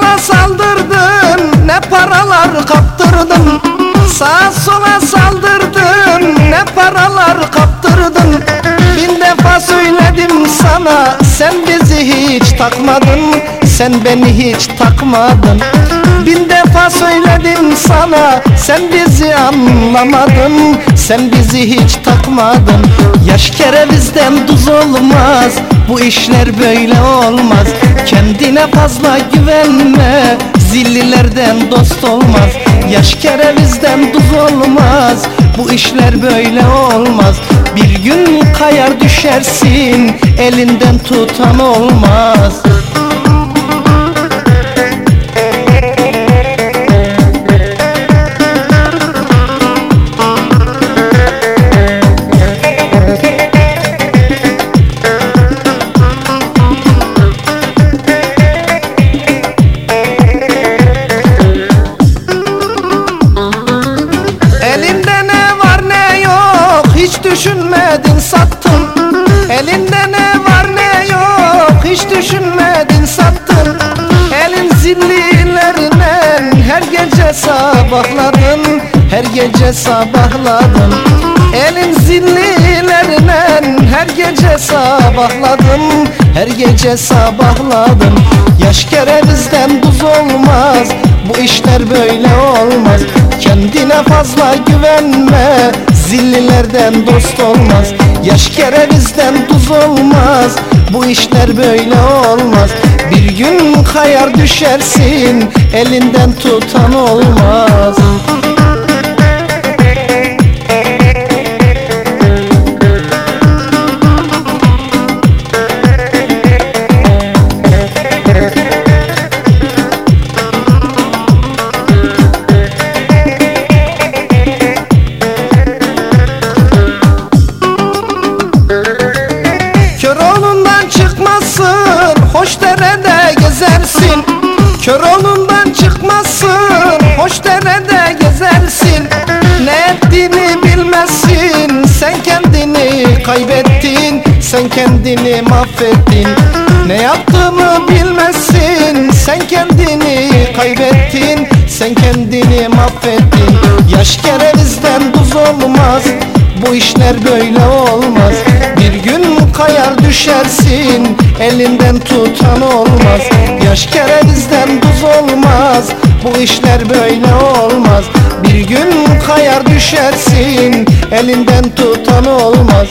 sola saldırdın Ne paralar kaptırdın? Sağa sola saldırdın Ne paralar kaptırdın? Bin defa söyledim sana Sen bizi hiç takmadın Sen beni hiç takmadın. Bin defa söyledim sana Sen bizi anlamadın Sen bizi hiç takmadın Yaş kerevizden tuz olmaz. Bu işler böyle olmaz. Kendine fazla güvenme. Zillilerden dost olmaz. Yaş kerevizden tuz olmaz. Bu işler böyle olmaz. Bir gün kayar düşersin? Elinden tutan olmaz düşünmedin sattın. Elinde ne var ne yok hiç düşünmedin sattın. Elin zillilerine her gece sabahladın Her gece sabahladın. Elin zillilerine her gece sabahladın Her gece sabahladın. Yaş kerevizden buz olmaz Bu işler böyle olmaz. Kendine fazla güvenme Zillilerden dost olmaz Yaş kerevizden tuz olmaz. Bu işler böyle olmaz. Bir gün kayar düşersin Elinden tutan olmaz Hoş derede gezersin Köroğlu'ndan çıkmazsın. Hoş derede gezersin Ne ettiğini bilmezsin. Sen kendini kaybettin Sen kendini mahvettin. Ne yaptığını bilmezsin Sen kendini kaybettin. Sen kendini mahvettin. Yaş kerevizden tuz olmaz bu işler böyle olmaz kayar düşersin Elinden tutan olmaz. Yaş kerevizden tuz olmaz Bu işler böyle olmaz. Bir gün kayar düşersin Elinden tutan olmaz